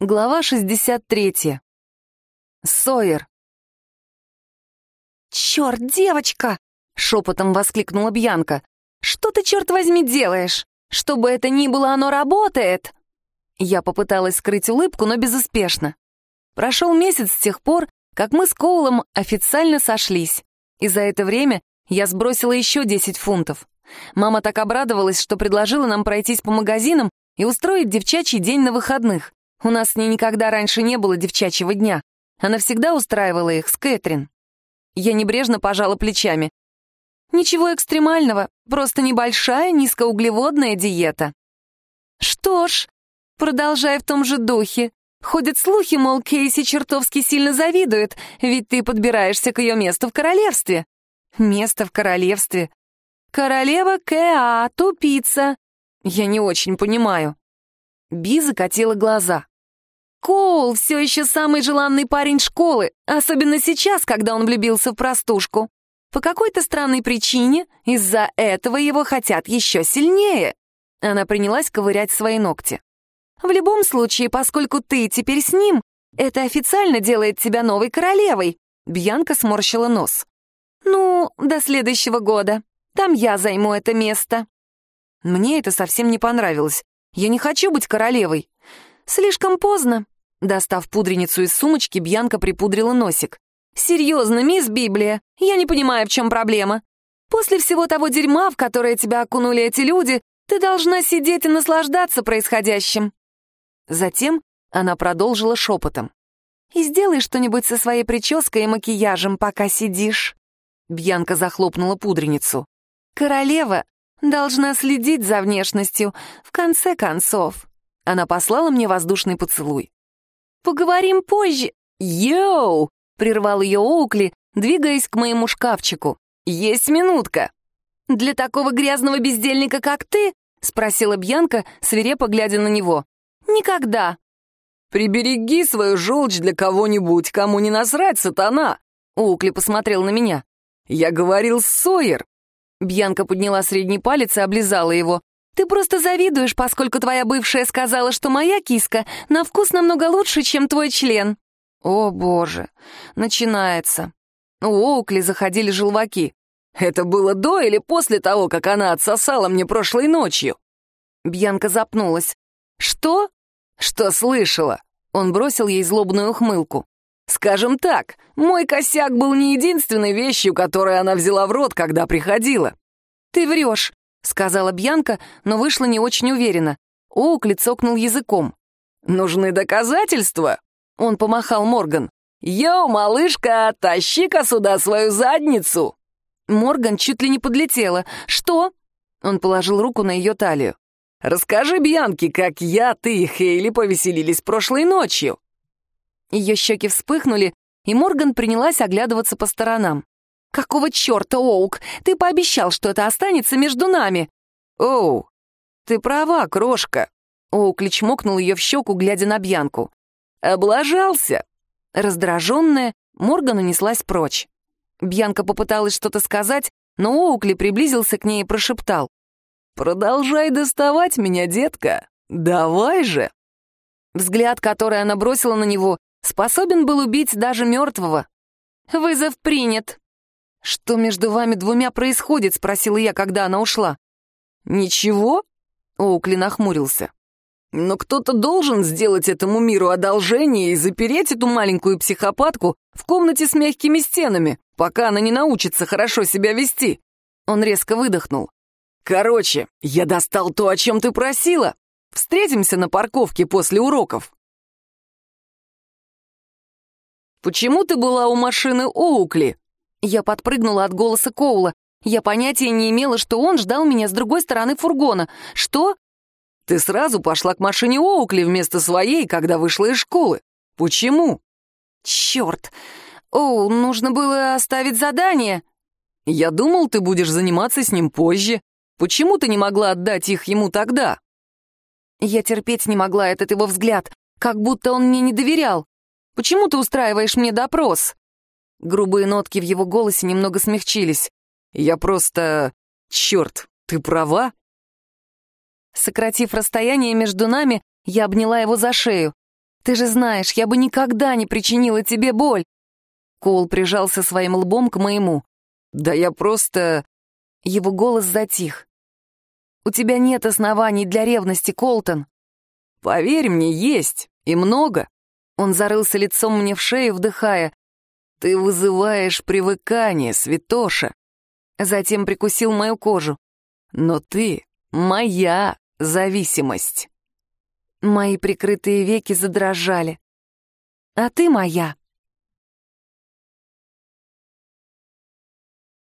Глава 63. Сойер. «Черт, девочка!» — шепотом воскликнула Бьянка. «Что ты, черт возьми, делаешь? Что бы это ни было, оно работает!» Я попыталась скрыть улыбку, но безуспешно. Прошел месяц с тех пор, как мы с Коулом официально сошлись. И за это время я сбросила еще 10 фунтов. Мама так обрадовалась, что предложила нам пройтись по магазинам и устроить девчачий день на выходных. У нас с ней никогда раньше не было девчачьего дня. Она всегда устраивала их с Кэтрин. Я небрежно пожала плечами. Ничего экстремального, просто небольшая низкоуглеводная диета. Что ж, продолжай в том же духе. Ходят слухи, мол, Кейси чертовски сильно завидует, ведь ты подбираешься к ее месту в королевстве. Место в королевстве. Королева Кэа, тупица. Я не очень понимаю. Би закатила глаза. Коул все еще самый желанный парень школы, особенно сейчас, когда он влюбился в простушку. По какой-то странной причине из-за этого его хотят еще сильнее. Она принялась ковырять свои ногти. В любом случае, поскольку ты теперь с ним, это официально делает тебя новой королевой. Бьянка сморщила нос. Ну, до следующего года. Там я займу это место. Мне это совсем не понравилось. Я не хочу быть королевой. Слишком поздно. Достав пудреницу из сумочки, Бьянка припудрила носик. «Серьезно, мисс Библия, я не понимаю, в чем проблема. После всего того дерьма, в которое тебя окунули эти люди, ты должна сидеть и наслаждаться происходящим». Затем она продолжила шепотом. «И сделай что-нибудь со своей прической и макияжем, пока сидишь». Бьянка захлопнула пудреницу. «Королева должна следить за внешностью, в конце концов». Она послала мне воздушный поцелуй. «Поговорим позже». «Йоу!» — прервал ее Оукли, двигаясь к моему шкафчику. «Есть минутка». «Для такого грязного бездельника, как ты?» — спросила Бьянка, свирепо глядя на него. «Никогда». «Прибереги свою желчь для кого-нибудь, кому не насрать, сатана!» Оукли посмотрел на меня. «Я говорил Сойер!» Бьянка подняла средний палец и облизала его. Ты просто завидуешь, поскольку твоя бывшая сказала, что моя киска на вкус намного лучше, чем твой член». «О, боже, начинается». У Оукли заходили желваки. «Это было до или после того, как она отсосала мне прошлой ночью?» Бьянка запнулась. «Что?» «Что слышала?» Он бросил ей злобную ухмылку. «Скажем так, мой косяк был не единственной вещью, которую она взяла в рот, когда приходила». «Ты врешь. — сказала Бьянка, но вышла не очень уверенно. Оукли цокнул языком. «Нужны доказательства?» Он помахал Морган. «Йоу, малышка, тащи-ка сюда свою задницу!» Морган чуть ли не подлетела. «Что?» Он положил руку на ее талию. «Расскажи Бьянке, как я, ты и Хейли повеселились прошлой ночью». Ее щеки вспыхнули, и Морган принялась оглядываться по сторонам. «Какого черта, Оук? Ты пообещал, что это останется между нами!» «Оу, ты права, крошка!» Оукли чмокнул ее в щеку, глядя на Бьянку. «Облажался!» Раздраженная, Морган унеслась прочь. Бьянка попыталась что-то сказать, но Оукли приблизился к ней и прошептал. «Продолжай доставать меня, детка! Давай же!» Взгляд, который она бросила на него, способен был убить даже мертвого. «Вызов принят», «Что между вами двумя происходит?» — спросила я, когда она ушла. «Ничего?» — Оукли нахмурился. «Но кто-то должен сделать этому миру одолжение и запереть эту маленькую психопатку в комнате с мягкими стенами, пока она не научится хорошо себя вести». Он резко выдохнул. «Короче, я достал то, о чем ты просила. Встретимся на парковке после уроков». «Почему ты была у машины Оукли?» Я подпрыгнула от голоса Коула. Я понятия не имела, что он ждал меня с другой стороны фургона. Что? Ты сразу пошла к машине Оукли вместо своей, когда вышла из школы. Почему? Черт. Оу, нужно было оставить задание. Я думал, ты будешь заниматься с ним позже. Почему ты не могла отдать их ему тогда? Я терпеть не могла этот его взгляд, как будто он мне не доверял. Почему ты устраиваешь мне допрос? Грубые нотки в его голосе немного смягчились. «Я просто... Черт, ты права?» Сократив расстояние между нами, я обняла его за шею. Ты же знаешь, я бы никогда не причинила тебе боль. Коул прижался своим лбом к моему. Да я просто... Его голос затих. У тебя нет оснований для ревности, Колтон. Поверь мне, есть. И много. Он зарылся лицом мне в шею, вдыхая. Ты вызываешь привыкание, святоша. Затем прикусил мою кожу. Но ты моя зависимость. Мои прикрытые веки задрожали. А ты моя.